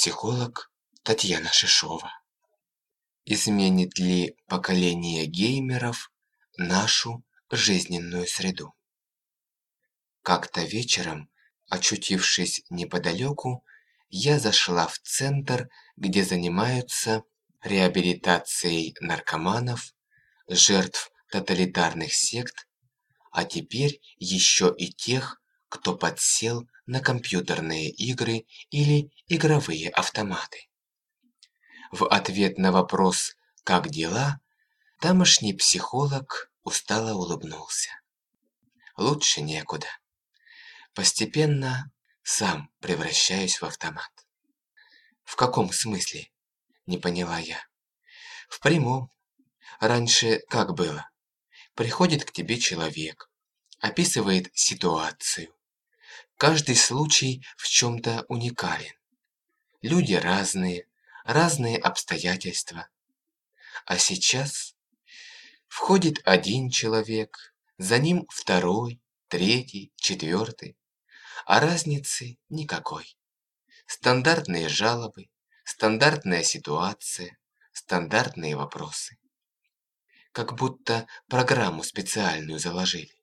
Психолог Татьяна Шишова. Изменит ли поколение геймеров нашу жизненную среду? Как-то вечером, очутившись неподалеку, я зашла в центр, где занимаются реабилитацией наркоманов, жертв тоталитарных сект, а теперь еще и тех, кто подсел на компьютерные игры или игровые автоматы. В ответ на вопрос «Как дела?» тамошний психолог устало улыбнулся. Лучше некуда. Постепенно сам превращаюсь в автомат. В каком смысле? Не поняла я. В прямом. Раньше как было? Приходит к тебе человек, описывает ситуацию, Каждый случай в чем-то уникален. Люди разные, разные обстоятельства. А сейчас входит один человек, за ним второй, третий, четвертый, а разницы никакой. Стандартные жалобы, стандартная ситуация, стандартные вопросы. Как будто программу специальную заложили.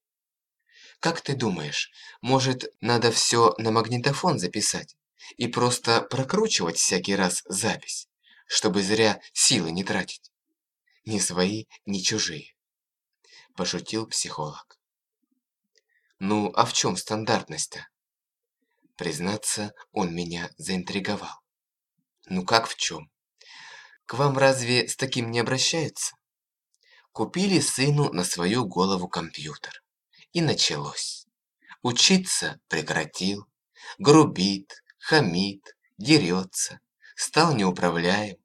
Как ты думаешь, может, надо все на магнитофон записать и просто прокручивать всякий раз запись, чтобы зря силы не тратить? Ни свои, ни чужие. Пошутил психолог. Ну, а в чем стандартность-то? Признаться, он меня заинтриговал. Ну как в чем? К вам разве с таким не обращаются? Купили сыну на свою голову компьютер. И началось. Учиться прекратил, грубит, хамит, дерется, стал неуправляем.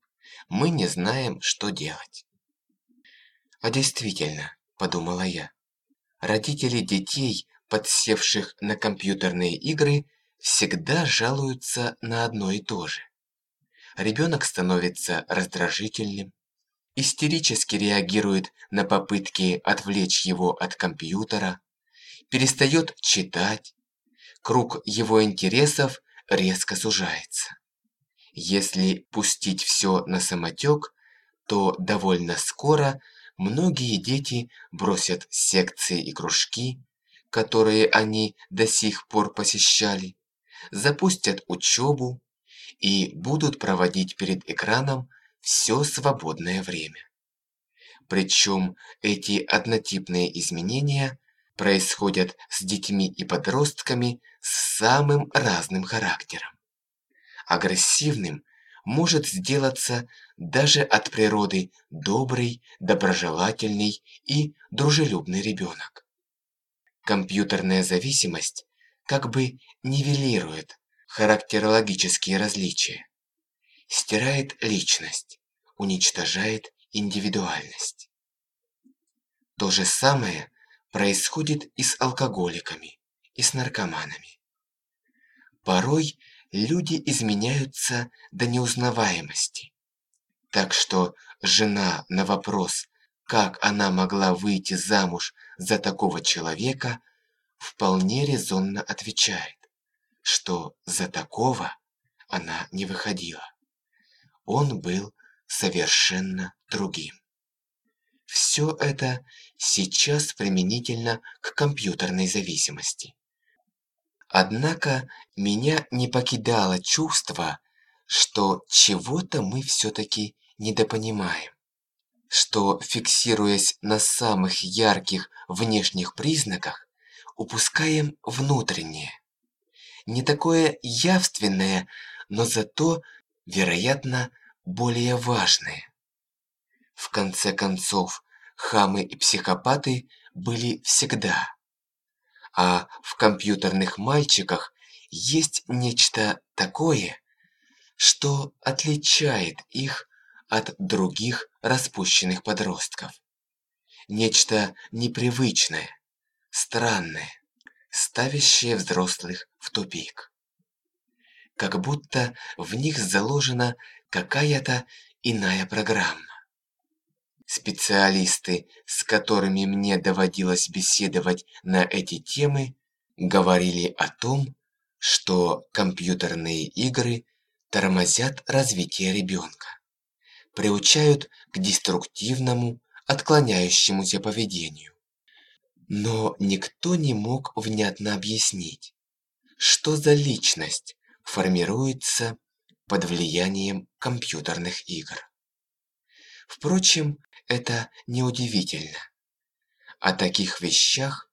Мы не знаем, что делать. А действительно, подумала я, родители детей, подсевших на компьютерные игры, всегда жалуются на одно и то же. Ребенок становится раздражительным, истерически реагирует на попытки отвлечь его от компьютера, перестает читать, круг его интересов резко сужается. Если пустить все на самотек, то довольно скоро многие дети бросят секции и кружки, которые они до сих пор посещали, запустят учебу и будут проводить перед экраном все свободное время. Причем эти однотипные изменения происходят с детьми и подростками с самым разным характером. Агрессивным может сделаться даже от природы добрый, доброжелательный и дружелюбный ребенок. Компьютерная зависимость как бы нивелирует характерологические различия, стирает личность, уничтожает индивидуальность. То же самое происходит и с алкоголиками, и с наркоманами. Порой люди изменяются до неузнаваемости. Так что жена на вопрос, как она могла выйти замуж за такого человека, вполне резонно отвечает, что за такого она не выходила. Он был совершенно другим. Все это сейчас применительно к компьютерной зависимости. Однако меня не покидало чувство, что чего-то мы все-таки недопонимаем, что, фиксируясь на самых ярких внешних признаках, упускаем внутреннее. Не такое явственное, но зато, вероятно, более важное. В конце концов, хамы и психопаты были всегда. А в компьютерных мальчиках есть нечто такое, что отличает их от других распущенных подростков. Нечто непривычное, странное, ставящее взрослых в тупик. Как будто в них заложена какая-то иная программа. Специалисты, с которыми мне доводилось беседовать на эти темы, говорили о том, что компьютерные игры тормозят развитие ребенка, приучают к деструктивному, отклоняющемуся поведению. Но никто не мог внятно объяснить, что за личность формируется под влиянием компьютерных игр. Впрочем, это неудивительно. О таких вещах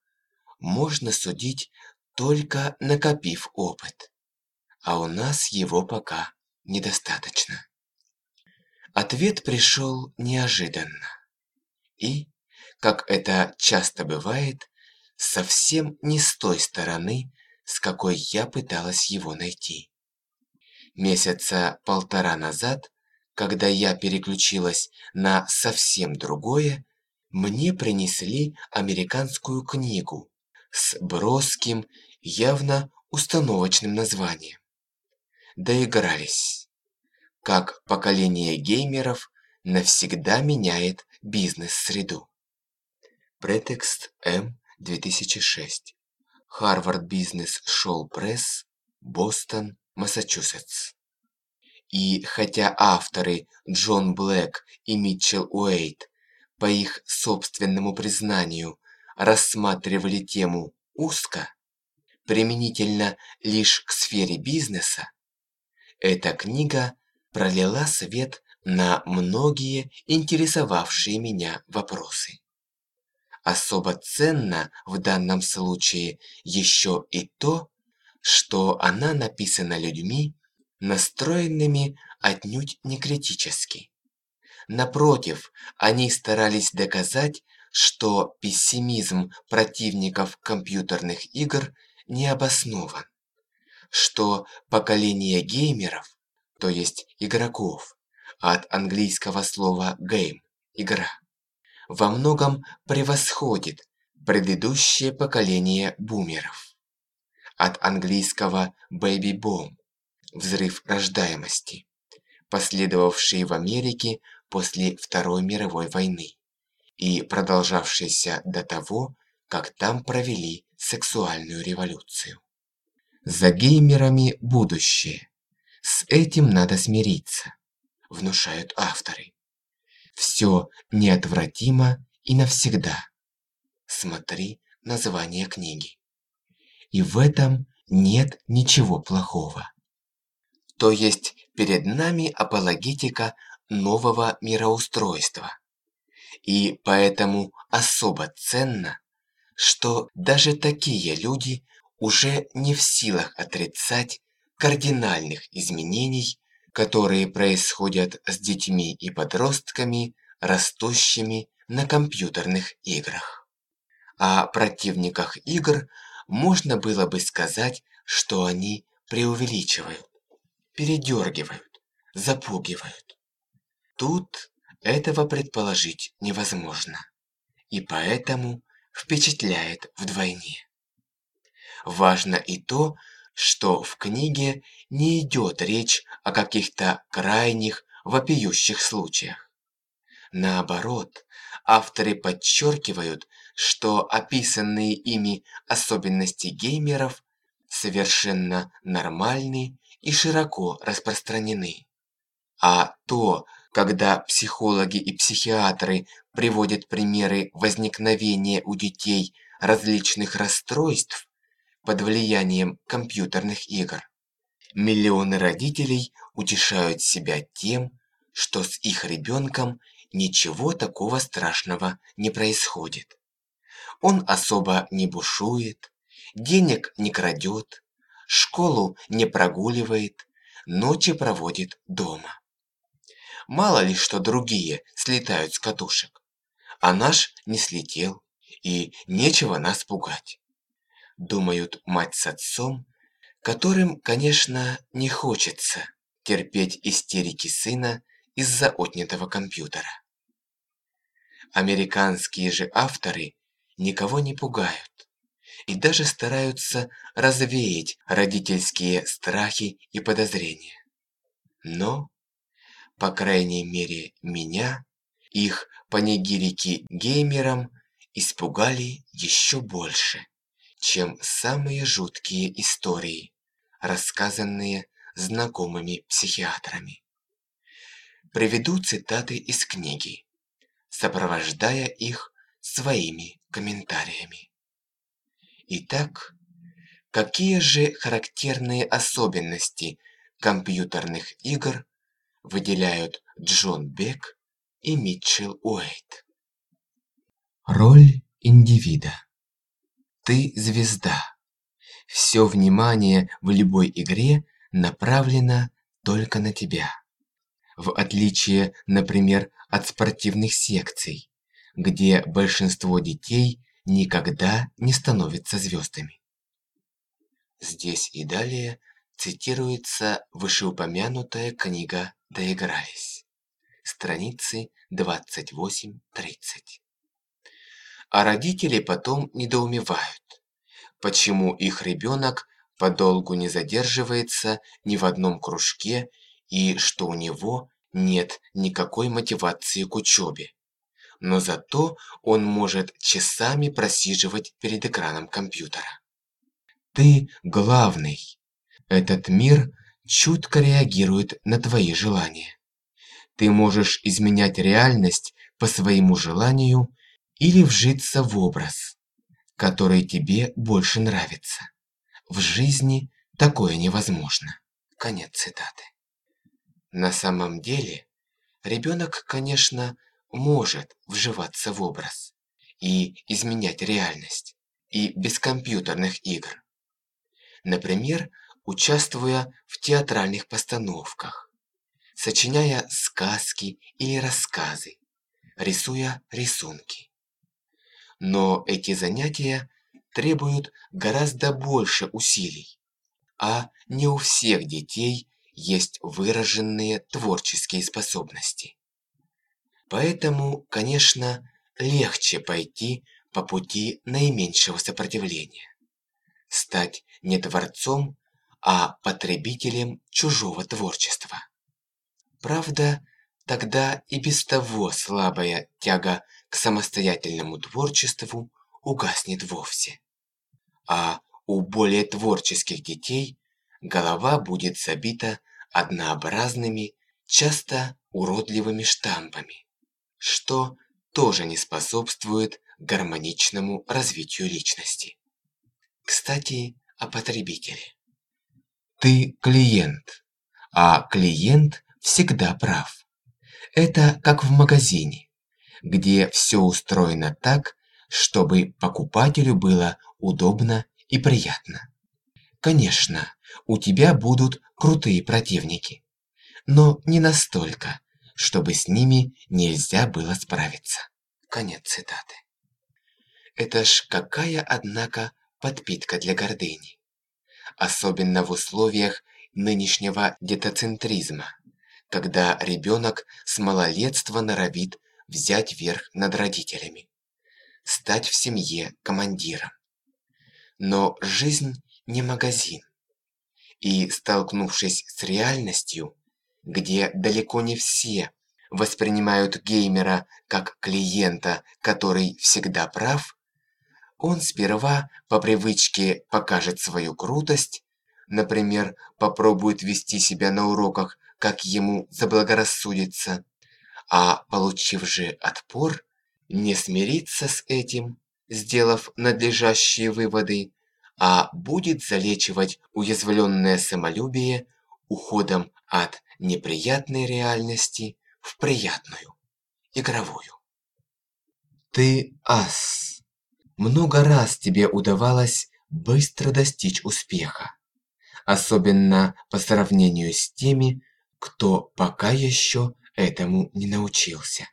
можно судить только накопив опыт, а у нас его пока недостаточно. Ответ пришел неожиданно и, как это часто бывает, совсем не с той стороны, с какой я пыталась его найти. Месяца полтора назад, когда я переключилась на совсем другое, мне принесли американскую книгу с броским, явно установочным названием. Доигрались. Как поколение геймеров навсегда меняет бизнес-среду. Претекст М 2006. Harvard Business Show Press, Бостон, Массачусетс. И хотя авторы Джон Блэк и Митчелл Уэйт по их собственному признанию, рассматривали тему узко, применительно лишь к сфере бизнеса, эта книга пролила свет на многие интересовавшие меня вопросы. Особо ценно в данном случае еще и то, что она написана людьми, настроенными отнюдь не критически. Напротив, они старались доказать, что пессимизм противников компьютерных игр не обоснован, что поколение геймеров, то есть игроков, от английского слова game – игра, во многом превосходит предыдущее поколение бумеров. От английского baby boom – взрыв рождаемости, последовавший в Америке после Второй мировой войны и продолжавшийся до того, как там провели сексуальную революцию. За геймерами будущее. С этим надо смириться, внушают авторы. Все неотвратимо и навсегда. Смотри название книги. И в этом нет ничего плохого. То есть перед нами апологетика нового мироустройства. И поэтому особо ценно, что даже такие люди уже не в силах отрицать кардинальных изменений, которые происходят с детьми и подростками, растущими на компьютерных играх. О противниках игр можно было бы сказать, что они преувеличивают, передергивают, запугивают. Тут этого предположить невозможно, и поэтому впечатляет вдвойне. Важно и то, что в книге не идет речь о каких-то крайних, вопиющих случаях. Наоборот, авторы подчеркивают, что описанные ими особенности геймеров совершенно нормальны и широко распространены. А то, когда психологи и психиатры приводят примеры возникновения у детей различных расстройств, под влиянием компьютерных игр. Миллионы родителей утешают себя тем, что с их ребенком ничего такого страшного не происходит. Он особо не бушует, денег не крадет, школу не прогуливает, ночи проводит дома. Мало ли что другие слетают с катушек, а наш не слетел, и нечего нас пугать думают мать с отцом, которым, конечно, не хочется терпеть истерики сына из-за отнятого компьютера. Американские же авторы никого не пугают и даже стараются развеять родительские страхи и подозрения. Но, по крайней мере, меня, их панигирики геймерам испугали еще больше чем самые жуткие истории, рассказанные знакомыми психиатрами. Приведу цитаты из книги, сопровождая их своими комментариями. Итак, какие же характерные особенности компьютерных игр выделяют Джон Бек и Митчелл Уэйт? Роль индивида. Ты звезда. Все внимание в любой игре направлено только на тебя. В отличие, например, от спортивных секций, где большинство детей никогда не становятся звездами. Здесь и далее цитируется вышеупомянутая книга «Доигрались». Страницы 28-30. А родители потом недоумевают, почему их ребенок подолгу не задерживается ни в одном кружке и что у него нет никакой мотивации к учебе. Но зато он может часами просиживать перед экраном компьютера. Ты главный. Этот мир чутко реагирует на твои желания. Ты можешь изменять реальность по своему желанию или вжиться в образ, который тебе больше нравится. В жизни такое невозможно. Конец цитаты. На самом деле, ребенок, конечно, может вживаться в образ и изменять реальность, и без компьютерных игр. Например, участвуя в театральных постановках, сочиняя сказки или рассказы, рисуя рисунки. Но эти занятия требуют гораздо больше усилий. А не у всех детей есть выраженные творческие способности. Поэтому, конечно, легче пойти по пути наименьшего сопротивления. Стать не творцом, а потребителем чужого творчества. Правда, тогда и без того слабая тяга к самостоятельному творчеству угаснет вовсе. А у более творческих детей голова будет забита однообразными, часто уродливыми штампами, что тоже не способствует гармоничному развитию личности. Кстати, о потребителе. Ты клиент, а клиент всегда прав. Это как в магазине где все устроено так, чтобы покупателю было удобно и приятно. Конечно, у тебя будут крутые противники, но не настолько, чтобы с ними нельзя было справиться. Конец цитаты. Это ж какая, однако, подпитка для гордыни. Особенно в условиях нынешнего детоцентризма, когда ребенок с малолетства норовит взять верх над родителями, стать в семье командиром. Но жизнь не магазин. И столкнувшись с реальностью, где далеко не все воспринимают геймера как клиента, который всегда прав, он сперва по привычке покажет свою крутость, например, попробует вести себя на уроках, как ему заблагорассудится, а получив же отпор, не смириться с этим, сделав надлежащие выводы, а будет залечивать уязвленное самолюбие уходом от неприятной реальности в приятную, игровую. Ты ас. Много раз тебе удавалось быстро достичь успеха, особенно по сравнению с теми, кто пока еще этому не научился.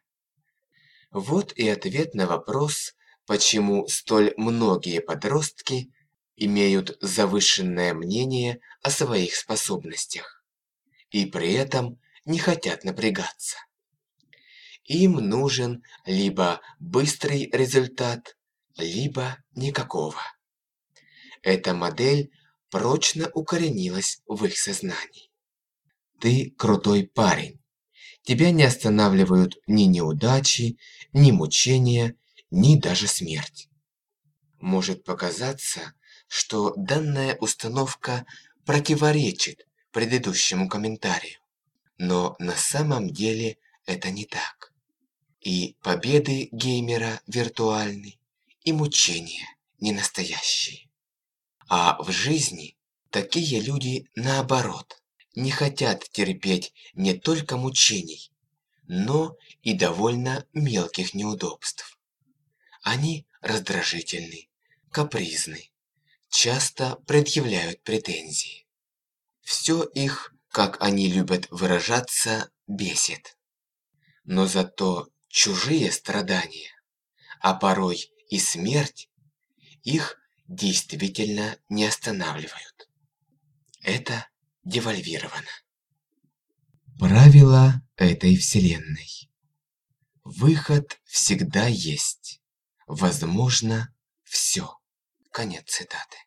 Вот и ответ на вопрос, почему столь многие подростки имеют завышенное мнение о своих способностях и при этом не хотят напрягаться. Им нужен либо быстрый результат, либо никакого. Эта модель прочно укоренилась в их сознании. Ты крутой парень, Тебя не останавливают ни неудачи, ни мучения, ни даже смерть. Может показаться, что данная установка противоречит предыдущему комментарию. Но на самом деле это не так. И победы геймера виртуальны, и мучения не настоящие. А в жизни такие люди наоборот не хотят терпеть не только мучений, но и довольно мелких неудобств. Они раздражительны, капризны, часто предъявляют претензии. Все их, как они любят выражаться, бесит. Но зато чужие страдания, а порой и смерть, их действительно не останавливают. Это девальвировано. Правила этой вселенной. Выход всегда есть. Возможно, все. Конец цитаты.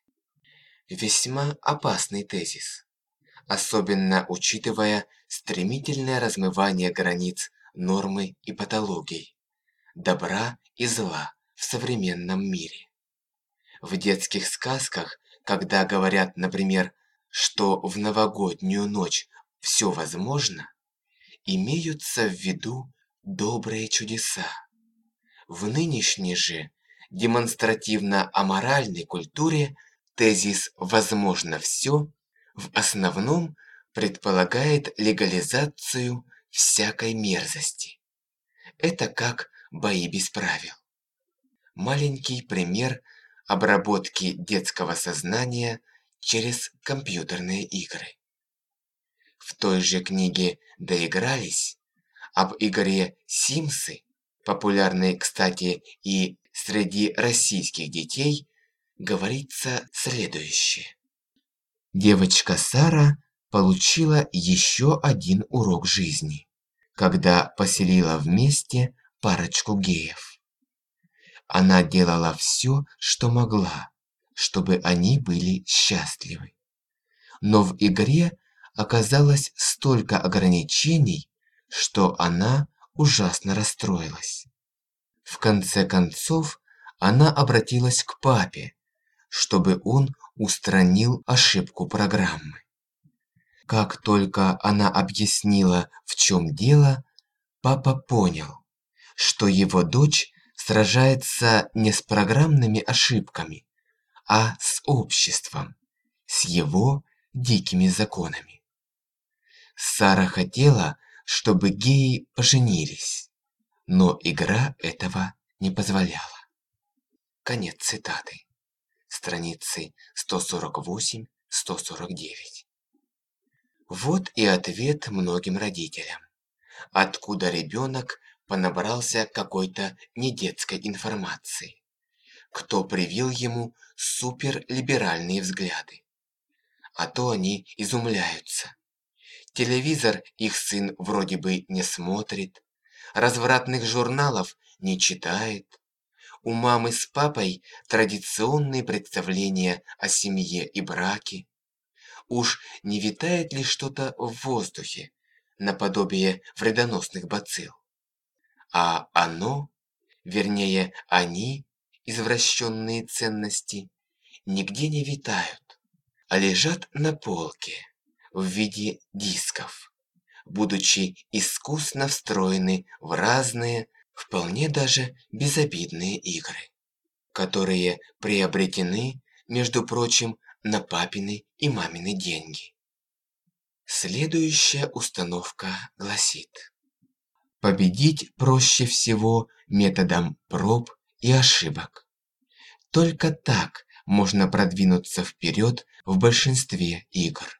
Весьма опасный тезис, особенно учитывая стремительное размывание границ нормы и патологий, добра и зла в современном мире. В детских сказках, когда говорят, например, что в новогоднюю ночь все возможно, имеются в виду добрые чудеса. В нынешней же демонстративно-аморальной культуре тезис «возможно все» в основном предполагает легализацию всякой мерзости. Это как бои без правил. Маленький пример обработки детского сознания через компьютерные игры. В той же книге «Доигрались» об игре «Симсы», популярной, кстати, и среди российских детей, говорится следующее. Девочка Сара получила еще один урок жизни, когда поселила вместе парочку геев. Она делала все, что могла, чтобы они были счастливы. Но в игре оказалось столько ограничений, что она ужасно расстроилась. В конце концов, она обратилась к папе, чтобы он устранил ошибку программы. Как только она объяснила, в чем дело, папа понял, что его дочь сражается не с программными ошибками, а с обществом, с его дикими законами. Сара хотела, чтобы геи поженились, но игра этого не позволяла. Конец цитаты. Страницы 148-149. Вот и ответ многим родителям. Откуда ребенок понабрался какой-то недетской информации? Кто привил ему суперлиберальные взгляды? А то они изумляются. Телевизор их сын вроде бы не смотрит, развратных журналов не читает. У мамы с папой традиционные представления о семье и браке. Уж не витает ли что-то в воздухе, наподобие вредоносных бацилл? А оно, вернее, они, извращенные ценности, нигде не витают, а лежат на полке в виде дисков, будучи искусно встроены в разные, вполне даже безобидные игры, которые приобретены, между прочим, на папины и мамины деньги. Следующая установка гласит. Победить проще всего методом проб и ошибок. Только так можно продвинуться вперед в большинстве игр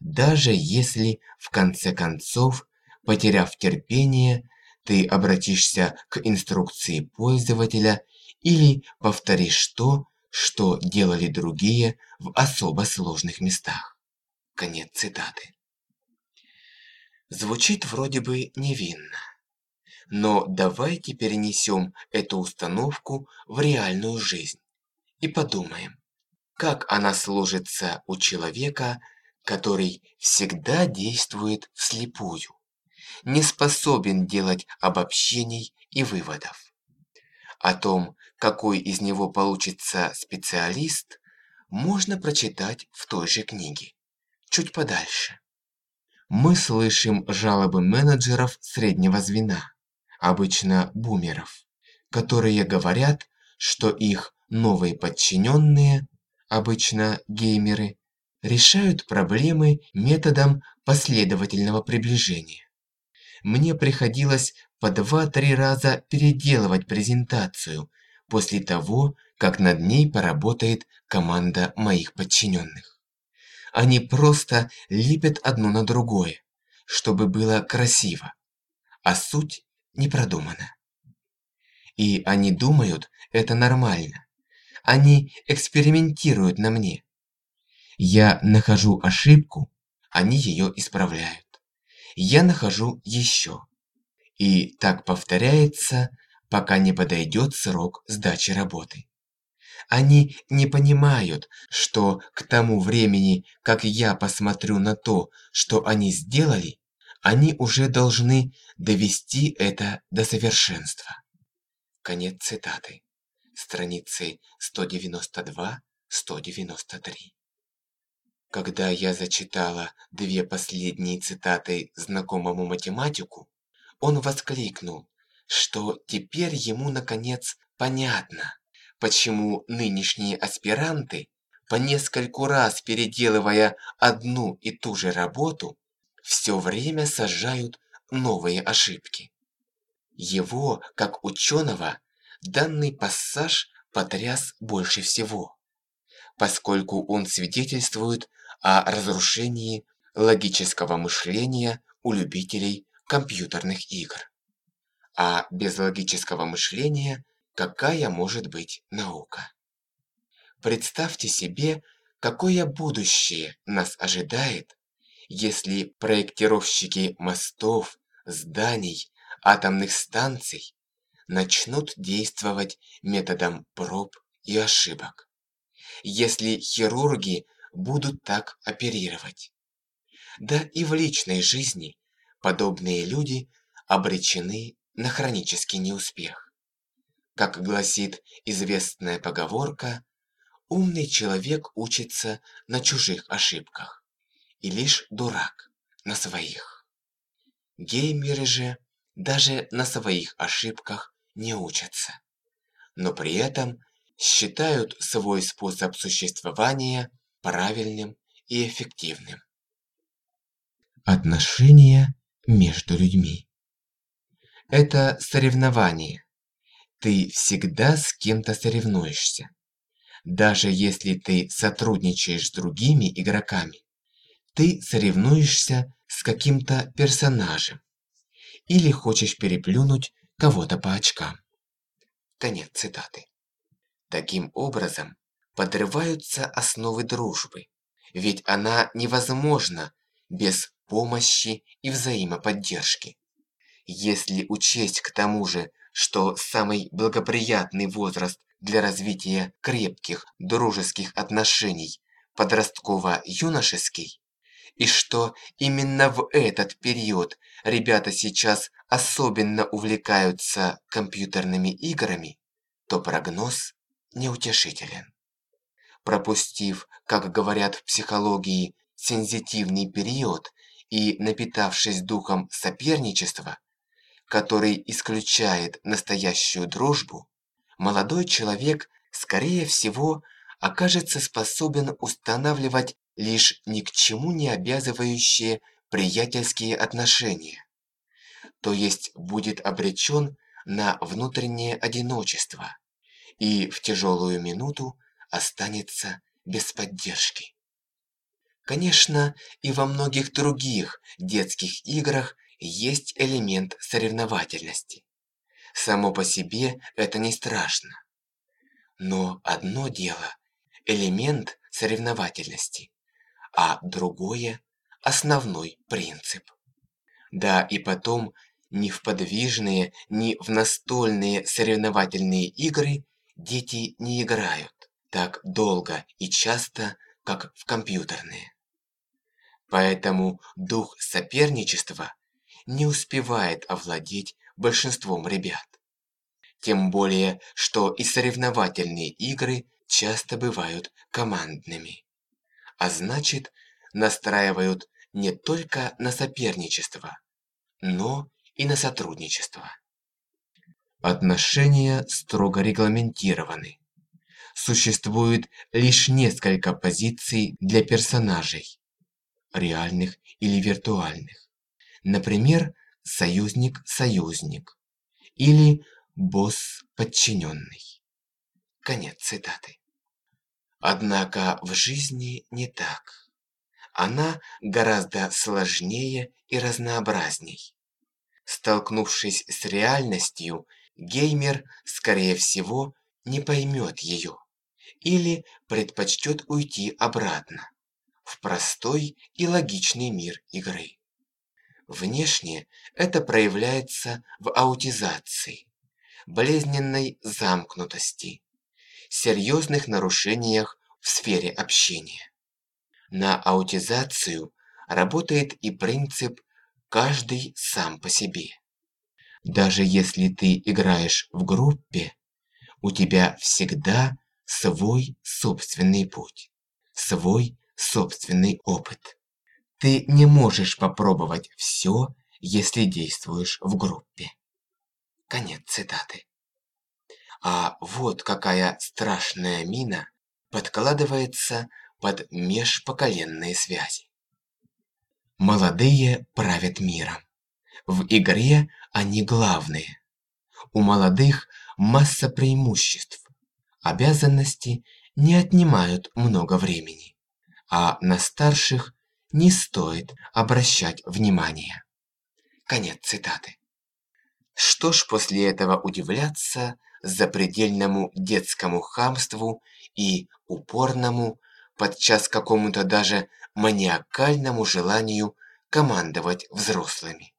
даже если в конце концов, потеряв терпение, ты обратишься к инструкции пользователя или повторишь то, что делали другие в особо сложных местах. Конец цитаты. Звучит вроде бы невинно. Но давайте перенесем эту установку в реальную жизнь и подумаем, как она сложится у человека, который всегда действует вслепую, не способен делать обобщений и выводов. О том, какой из него получится специалист, можно прочитать в той же книге. чуть подальше. Мы слышим жалобы менеджеров среднего звена, обычно бумеров, которые говорят, что их новые подчиненные, обычно геймеры, решают проблемы методом последовательного приближения. Мне приходилось по два-три раза переделывать презентацию после того, как над ней поработает команда моих подчиненных. Они просто лепят одно на другое, чтобы было красиво, а суть не продумана. И они думают, это нормально. Они экспериментируют на мне. Я нахожу ошибку, они ее исправляют. Я нахожу еще. И так повторяется, пока не подойдет срок сдачи работы. Они не понимают, что к тому времени, как я посмотрю на то, что они сделали, они уже должны довести это до совершенства. Конец цитаты. Страницы 192-193. Когда я зачитала две последние цитаты знакомому математику, он воскликнул, что теперь ему наконец понятно, почему нынешние аспиранты, по нескольку раз переделывая одну и ту же работу, все время сажают новые ошибки. Его, как ученого, данный пассаж потряс больше всего, поскольку он свидетельствует о разрушении логического мышления у любителей компьютерных игр. А без логического мышления какая может быть наука? Представьте себе, какое будущее нас ожидает, если проектировщики мостов, зданий, атомных станций начнут действовать методом проб и ошибок. Если хирурги будут так оперировать. Да и в личной жизни подобные люди обречены на хронический неуспех. Как гласит известная поговорка, умный человек учится на чужих ошибках, и лишь дурак на своих. Геймеры же даже на своих ошибках не учатся, но при этом считают свой способ существования правильным и эффективным. Отношения между людьми. Это соревнование. Ты всегда с кем-то соревнуешься. Даже если ты сотрудничаешь с другими игроками, ты соревнуешься с каким-то персонажем или хочешь переплюнуть кого-то по очкам. Конец цитаты. Таким образом, подрываются основы дружбы, ведь она невозможна без помощи и взаимоподдержки. Если учесть к тому же, что самый благоприятный возраст для развития крепких дружеских отношений подростково-юношеский, и что именно в этот период ребята сейчас особенно увлекаются компьютерными играми, то прогноз неутешителен пропустив, как говорят в психологии, сензитивный период и напитавшись духом соперничества, который исключает настоящую дружбу, молодой человек, скорее всего, окажется способен устанавливать лишь ни к чему не обязывающие приятельские отношения, то есть будет обречен на внутреннее одиночество и в тяжелую минуту останется без поддержки. Конечно, и во многих других детских играх есть элемент соревновательности. Само по себе это не страшно. Но одно дело – элемент соревновательности, а другое – основной принцип. Да, и потом ни в подвижные, ни в настольные соревновательные игры дети не играют так долго и часто, как в компьютерные. Поэтому дух соперничества не успевает овладеть большинством ребят. Тем более, что и соревновательные игры часто бывают командными. А значит, настраивают не только на соперничество, но и на сотрудничество. Отношения строго регламентированы. Существует лишь несколько позиций для персонажей, реальных или виртуальных. Например, союзник-союзник или босс-подчиненный. Конец цитаты. Однако в жизни не так. Она гораздо сложнее и разнообразней. Столкнувшись с реальностью, геймер, скорее всего, не поймет ее или предпочтет уйти обратно в простой и логичный мир игры. Внешне это проявляется в аутизации, болезненной замкнутости, серьезных нарушениях в сфере общения. На аутизацию работает и принцип «каждый сам по себе». Даже если ты играешь в группе, у тебя всегда свой собственный путь, свой собственный опыт. Ты не можешь попробовать все, если действуешь в группе. Конец цитаты. А вот какая страшная мина подкладывается под межпоколенные связи. Молодые правят миром. В игре они главные. У молодых масса преимуществ. Обязанности не отнимают много времени. А на старших не стоит обращать внимания. Конец цитаты. Что ж после этого удивляться запредельному детскому хамству и упорному, подчас какому-то даже маниакальному желанию командовать взрослыми.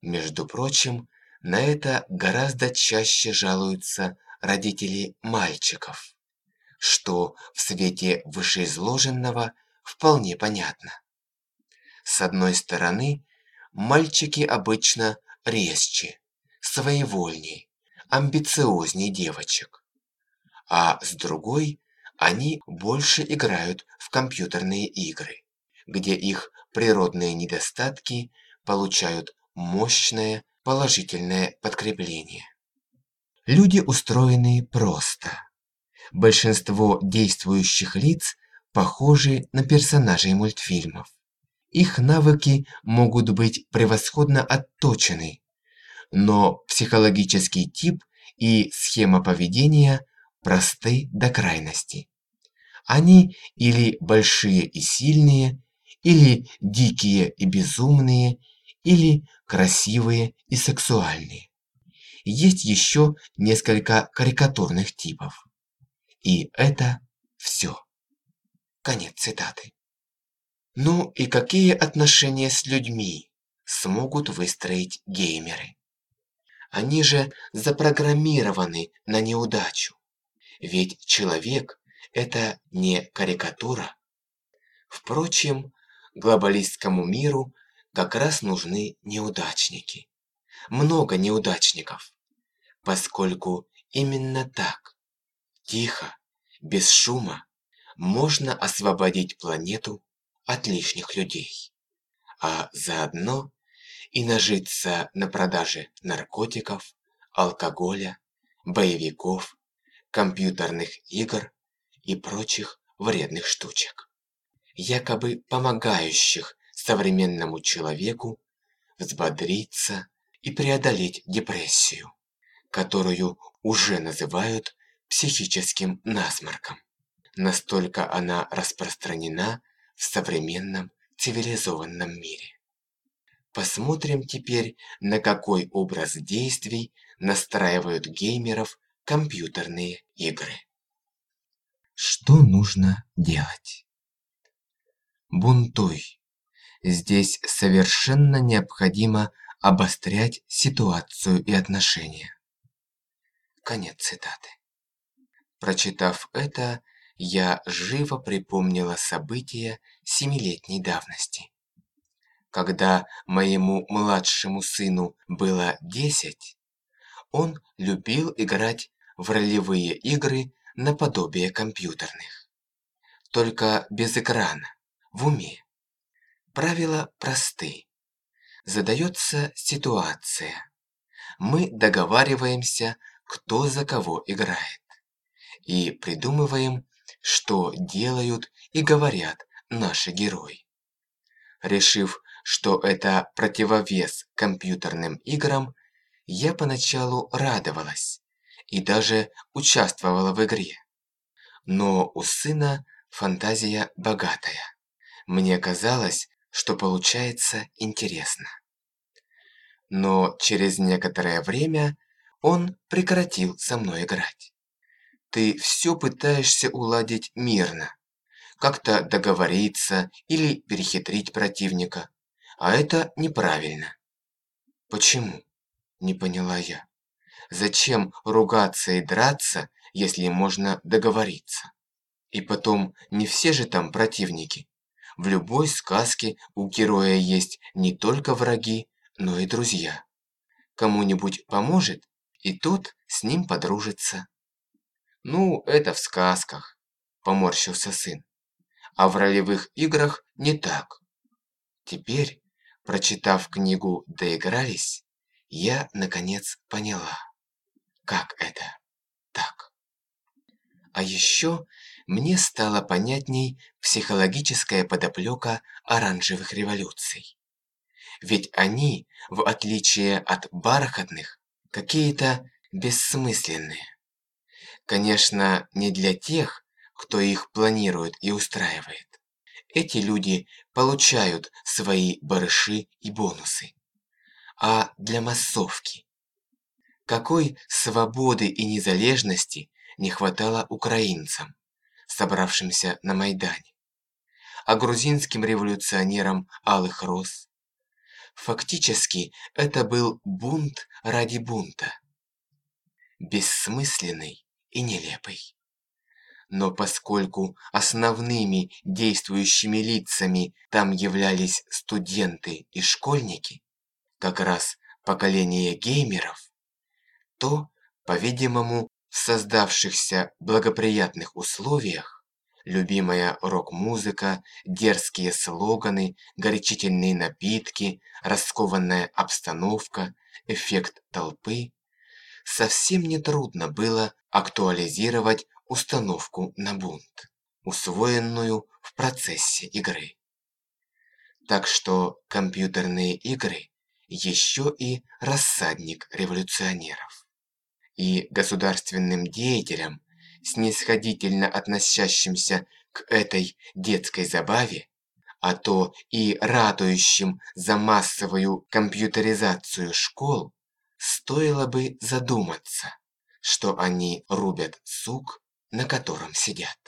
Между прочим, на это гораздо чаще жалуются родители мальчиков, что в свете вышеизложенного вполне понятно. С одной стороны, мальчики обычно резче, своевольнее, амбициозней девочек. А с другой, они больше играют в компьютерные игры, где их природные недостатки получают мощное положительное подкрепление. Люди устроены просто. Большинство действующих лиц похожи на персонажей мультфильмов. Их навыки могут быть превосходно отточены, но психологический тип и схема поведения просты до крайности. Они или большие и сильные, или дикие и безумные, или красивые и сексуальные. Есть еще несколько карикатурных типов. И это все. Конец цитаты. Ну и какие отношения с людьми смогут выстроить геймеры? Они же запрограммированы на неудачу. Ведь человек – это не карикатура. Впрочем, глобалистскому миру как раз нужны неудачники. Много неудачников. Поскольку именно так, тихо, без шума, можно освободить планету от лишних людей. А заодно и нажиться на продаже наркотиков, алкоголя, боевиков, компьютерных игр и прочих вредных штучек, якобы помогающих современному человеку взбодриться и преодолеть депрессию, которую уже называют психическим насморком. Настолько она распространена в современном цивилизованном мире. Посмотрим теперь, на какой образ действий настраивают геймеров компьютерные игры. Что нужно делать? Бунтуй. Здесь совершенно необходимо обострять ситуацию и отношения. Конец цитаты. Прочитав это, я живо припомнила события семилетней давности. Когда моему младшему сыну было 10, он любил играть в ролевые игры наподобие компьютерных. Только без экрана, в уме. Правила просты. Задается ситуация. Мы договариваемся, кто за кого играет. И придумываем, что делают и говорят наши герои. Решив, что это противовес компьютерным играм, я поначалу радовалась и даже участвовала в игре. Но у сына фантазия богатая. Мне казалось, что получается интересно. Но через некоторое время он прекратил со мной играть. Ты все пытаешься уладить мирно, как-то договориться или перехитрить противника, а это неправильно. Почему? Не поняла я. Зачем ругаться и драться, если можно договориться? И потом, не все же там противники. В любой сказке у героя есть не только враги, но и друзья. Кому-нибудь поможет, и тот с ним подружится. «Ну, это в сказках», – поморщился сын. «А в ролевых играх не так». Теперь, прочитав книгу «Доигрались», я, наконец, поняла, как это так. А еще мне стало понятней психологическая подоплека оранжевых революций. Ведь они, в отличие от бархатных, какие-то бессмысленные. Конечно, не для тех, кто их планирует и устраивает. Эти люди получают свои барыши и бонусы. А для массовки. Какой свободы и незалежности не хватало украинцам, собравшимся на Майдане, а грузинским революционерам Алых Роз. Фактически это был бунт ради бунта. Бессмысленный и нелепый. Но поскольку основными действующими лицами там являлись студенты и школьники, как раз поколение геймеров, то, по-видимому, в создавшихся благоприятных условиях любимая рок-музыка, дерзкие слоганы, горячительные напитки, раскованная обстановка, эффект толпы совсем нетрудно было актуализировать установку на бунт, усвоенную в процессе игры. Так что компьютерные игры еще и рассадник революционеров. И государственным деятелям, снисходительно относящимся к этой детской забаве, а то и радующим за массовую компьютеризацию школ, стоило бы задуматься, что они рубят сук, на котором сидят.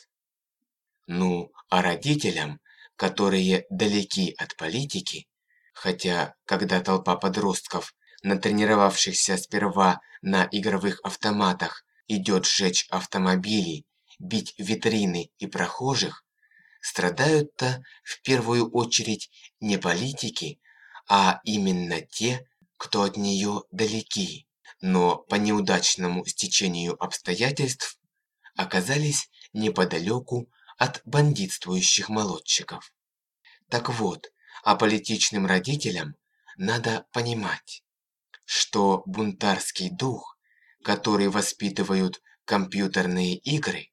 Ну, а родителям, которые далеки от политики, хотя когда толпа подростков, натренировавшихся сперва на игровых автоматах, идет сжечь автомобили, бить витрины и прохожих, страдают-то в первую очередь не политики, а именно те, кто от нее далеки, но по неудачному стечению обстоятельств оказались неподалеку от бандитствующих молодчиков. Так вот, а политичным родителям надо понимать, что бунтарский дух, который воспитывают компьютерные игры,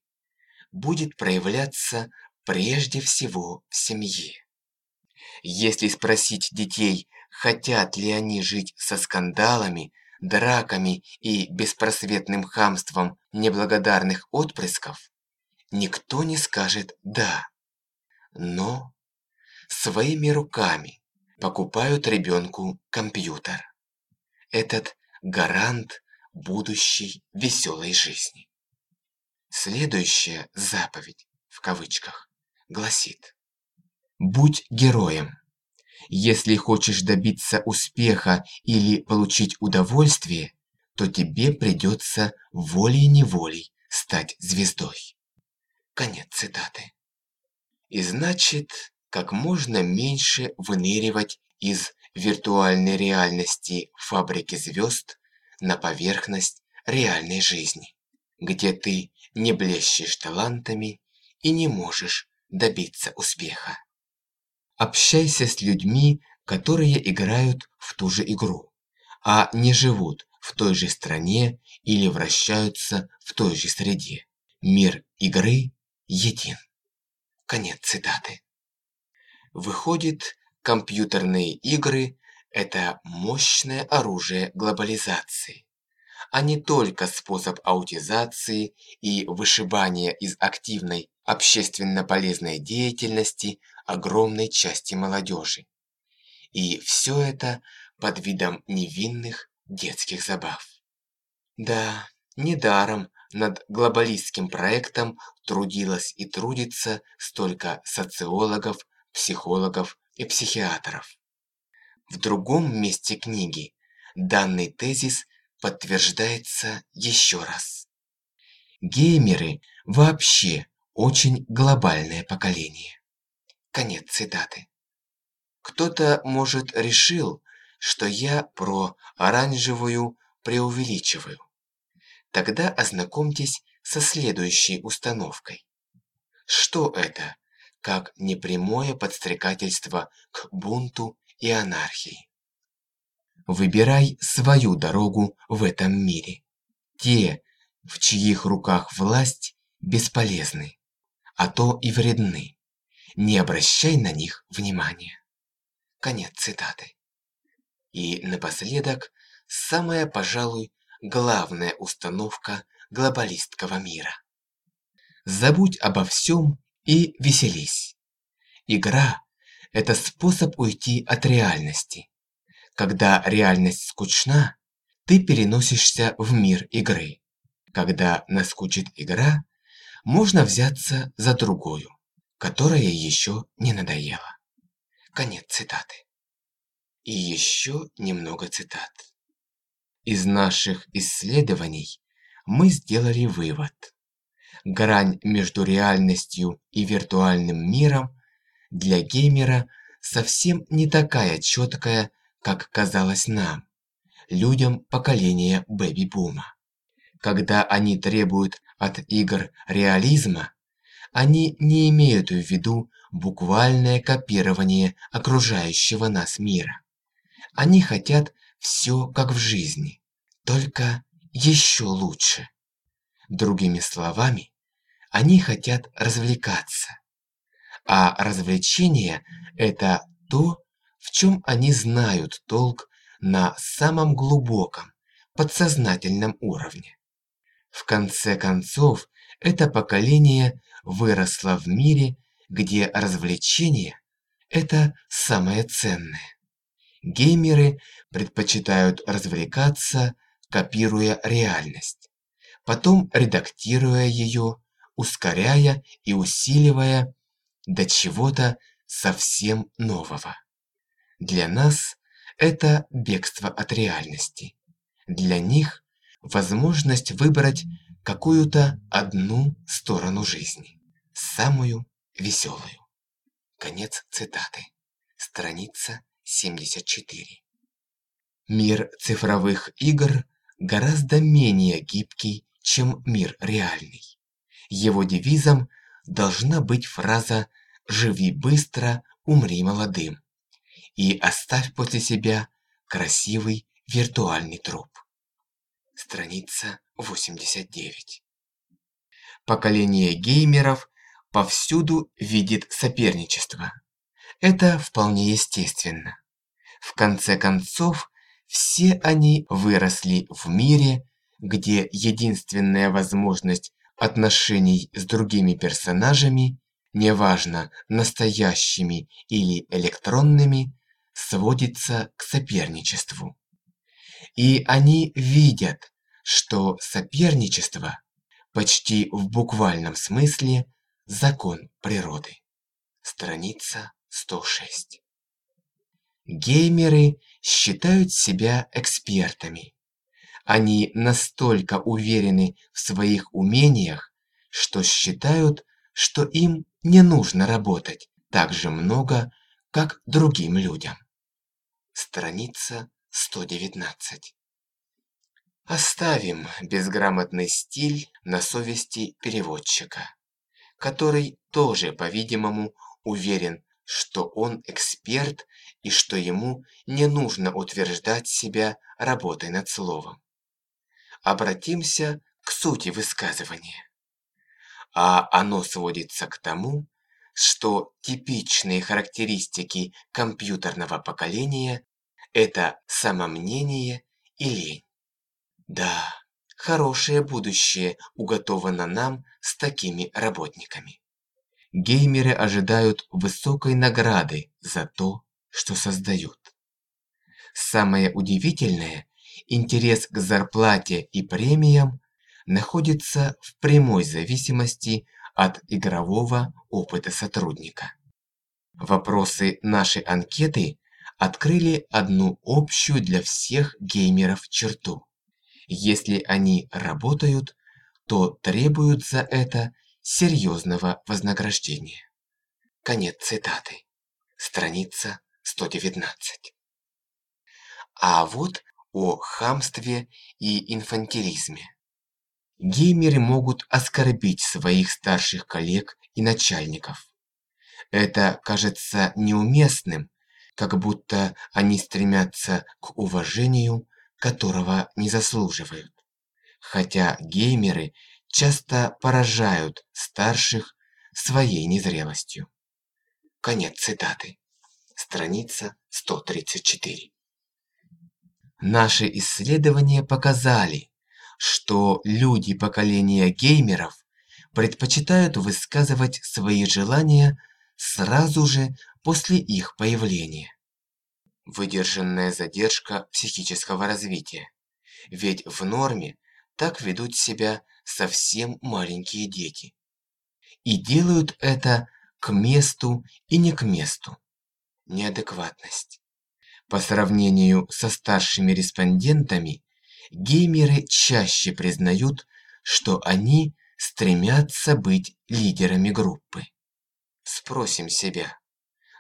будет проявляться прежде всего в семье. Если спросить детей, хотят ли они жить со скандалами, драками и беспросветным хамством неблагодарных отпрысков, никто не скажет «да». Но своими руками покупают ребенку компьютер. Этот гарант будущей веселой жизни. Следующая заповедь, в кавычках, гласит «Будь героем». Если хочешь добиться успеха или получить удовольствие, то тебе придется волей-неволей стать звездой. Конец цитаты. И значит, как можно меньше выныривать из виртуальной реальности фабрики звезд на поверхность реальной жизни, где ты не блещешь талантами и не можешь добиться успеха. Общайся с людьми, которые играют в ту же игру, а не живут в той же стране или вращаются в той же среде. Мир игры един. Конец цитаты. Выходит, компьютерные игры – это мощное оружие глобализации, а не только способ аутизации и вышибания из активной общественно полезной деятельности огромной части молодежи. И все это под видом невинных детских забав. Да, недаром над глобалистским проектом трудилось и трудится столько социологов, психологов и психиатров. В другом месте книги данный тезис подтверждается еще раз. Геймеры вообще очень глобальное поколение. Конец цитаты. Кто-то, может, решил, что я про оранжевую преувеличиваю. Тогда ознакомьтесь со следующей установкой. Что это, как непрямое подстрекательство к бунту и анархии? Выбирай свою дорогу в этом мире. Те, в чьих руках власть, бесполезны, а то и вредны. Не обращай на них внимания. Конец цитаты. И напоследок, самая, пожалуй, главная установка глобалистского мира. Забудь обо всем и веселись. Игра – это способ уйти от реальности. Когда реальность скучна, ты переносишься в мир игры. Когда наскучит игра, можно взяться за другую, которая еще не надоела. Конец цитаты. И еще немного цитат. Из наших исследований мы сделали вывод. Грань между реальностью и виртуальным миром для геймера совсем не такая четкая, как казалось нам, людям поколения бэби-бума. Когда они требуют от игр реализма, они не имеют в виду буквальное копирование окружающего нас мира. Они хотят все как в жизни, только еще лучше. Другими словами, они хотят развлекаться. А развлечение – это то, в чем они знают толк на самом глубоком, подсознательном уровне. В конце концов, это поколение выросло в мире, где развлечение – это самое ценное. Геймеры предпочитают развлекаться, копируя реальность, потом редактируя ее, ускоряя и усиливая до чего-то совсем нового. Для нас это бегство от реальности. Для них возможность выбрать какую-то одну сторону жизни, самую веселую. Конец цитаты. Страница 74. Мир цифровых игр гораздо менее гибкий, чем мир реальный. Его девизом должна быть фраза «Живи быстро, умри молодым» и оставь после себя красивый виртуальный труп. Страница 89. Поколение геймеров повсюду видит соперничество. Это вполне естественно. В конце концов, все они выросли в мире, где единственная возможность отношений с другими персонажами, неважно, настоящими или электронными, сводится к соперничеству. И они видят, что соперничество почти в буквальном смысле закон природы. Страница 106. Геймеры считают себя экспертами. Они настолько уверены в своих умениях, что считают, что им не нужно работать так же много, как другим людям. Страница 119. Оставим безграмотный стиль на совести переводчика, который тоже, по-видимому, уверен что он эксперт и что ему не нужно утверждать себя работой над словом. Обратимся к сути высказывания. А оно сводится к тому, что типичные характеристики компьютерного поколения – это самомнение и лень. Да, хорошее будущее уготовано нам с такими работниками. Геймеры ожидают высокой награды за то, что создают. Самое удивительное, интерес к зарплате и премиям находится в прямой зависимости от игрового опыта сотрудника. Вопросы нашей анкеты открыли одну общую для всех геймеров черту. Если они работают, то требуют за это серьезного вознаграждения. Конец цитаты. Страница 119. А вот о хамстве и инфантилизме. Геймеры могут оскорбить своих старших коллег и начальников. Это кажется неуместным, как будто они стремятся к уважению, которого не заслуживают. Хотя геймеры часто поражают старших своей незрелостью. Конец цитаты. Страница 134. Наши исследования показали, что люди поколения геймеров предпочитают высказывать свои желания сразу же после их появления. Выдержанная задержка психического развития. Ведь в норме так ведут себя совсем маленькие дети. И делают это к месту и не к месту. Неадекватность. По сравнению со старшими респондентами, геймеры чаще признают, что они стремятся быть лидерами группы. Спросим себя,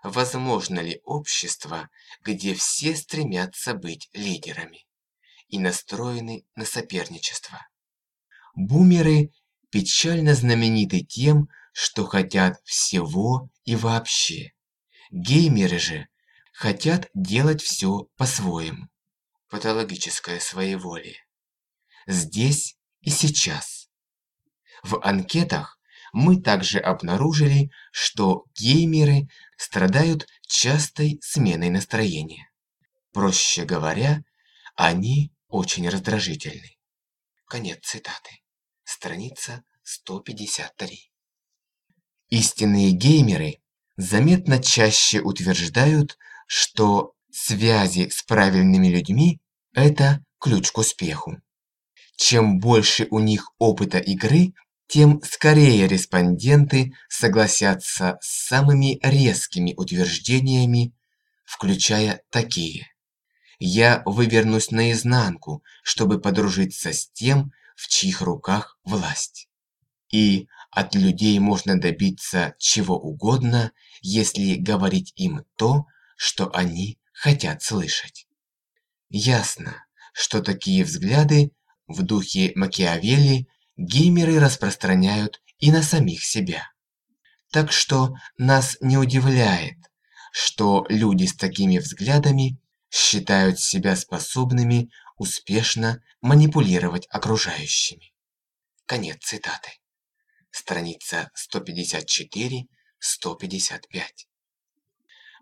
возможно ли общество, где все стремятся быть лидерами и настроены на соперничество? Бумеры печально знамениты тем, что хотят всего и вообще. Геймеры же хотят делать все по-своему. Патологическое своеволие. Здесь и сейчас. В анкетах мы также обнаружили, что геймеры страдают частой сменой настроения. Проще говоря, они очень раздражительны. Конец цитаты страница 153. Истинные геймеры заметно чаще утверждают, что связи с правильными людьми – это ключ к успеху. Чем больше у них опыта игры, тем скорее респонденты согласятся с самыми резкими утверждениями, включая такие. «Я вывернусь наизнанку, чтобы подружиться с тем, в чьих руках власть. И от людей можно добиться чего угодно, если говорить им то, что они хотят слышать. Ясно, что такие взгляды в духе Макиавелли геймеры распространяют и на самих себя. Так что нас не удивляет, что люди с такими взглядами считают себя способными успешно манипулировать окружающими. Конец цитаты. Страница 154-155.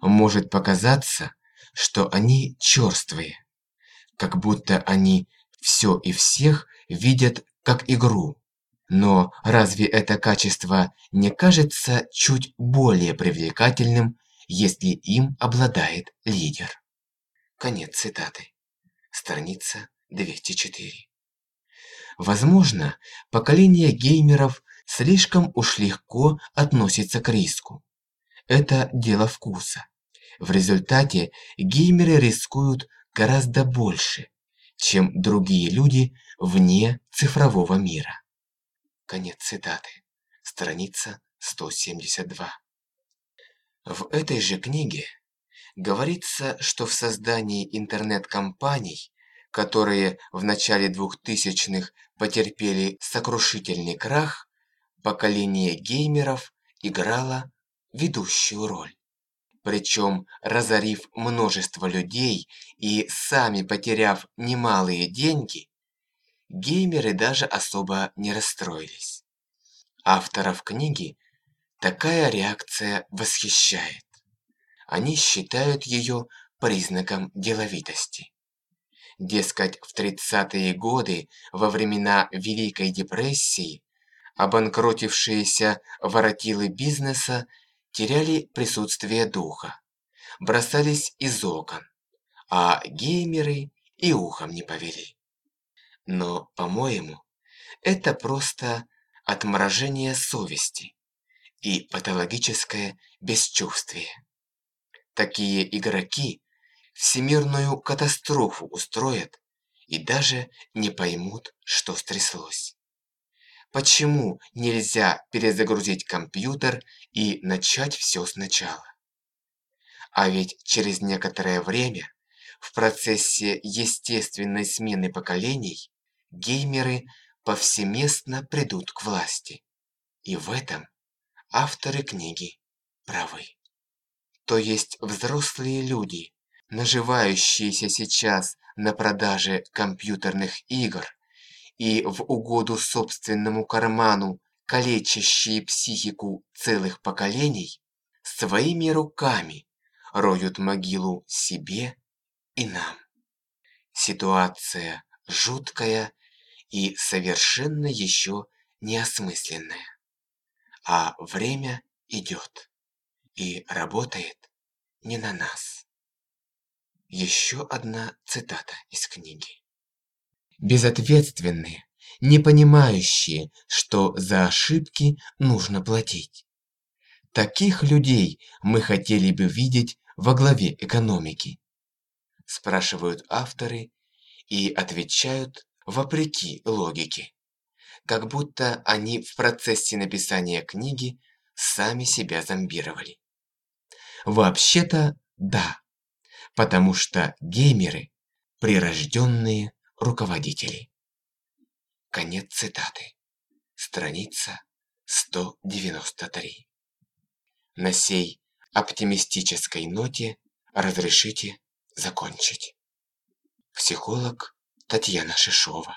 Может показаться, что они черствые, как будто они все и всех видят как игру. Но разве это качество не кажется чуть более привлекательным, если им обладает лидер? Конец цитаты страница 204. Возможно, поколение геймеров слишком уж легко относится к риску. Это дело вкуса. В результате геймеры рискуют гораздо больше, чем другие люди вне цифрового мира. Конец цитаты. Страница 172. В этой же книге Говорится, что в создании интернет-компаний, которые в начале 2000-х потерпели сокрушительный крах, поколение геймеров играло ведущую роль. Причем разорив множество людей и сами потеряв немалые деньги, геймеры даже особо не расстроились. Авторов книги такая реакция восхищает. Они считают ее признаком деловитости. Дескать, в 30-е годы, во времена Великой депрессии, обанкротившиеся воротилы бизнеса теряли присутствие духа, бросались из окон, а геймеры и ухом не повели. Но, по-моему, это просто отморожение совести и патологическое бесчувствие. Такие игроки всемирную катастрофу устроят и даже не поймут, что стряслось. Почему нельзя перезагрузить компьютер и начать все сначала? А ведь через некоторое время, в процессе естественной смены поколений, геймеры повсеместно придут к власти. И в этом авторы книги правы то есть взрослые люди, наживающиеся сейчас на продаже компьютерных игр и в угоду собственному карману калечащие психику целых поколений, своими руками роют могилу себе и нам. Ситуация жуткая и совершенно еще неосмысленная. А время идет и работает не на нас. Еще одна цитата из книги. Безответственные, не понимающие, что за ошибки нужно платить. Таких людей мы хотели бы видеть во главе экономики. Спрашивают авторы и отвечают вопреки логике. Как будто они в процессе написания книги сами себя зомбировали. Вообще-то да, потому что геймеры – прирожденные руководители. Конец цитаты. Страница 193. На сей оптимистической ноте разрешите закончить. Психолог Татьяна Шишова.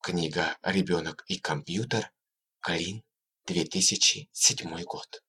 Книга «Ребенок и компьютер», Калин, 2007 год.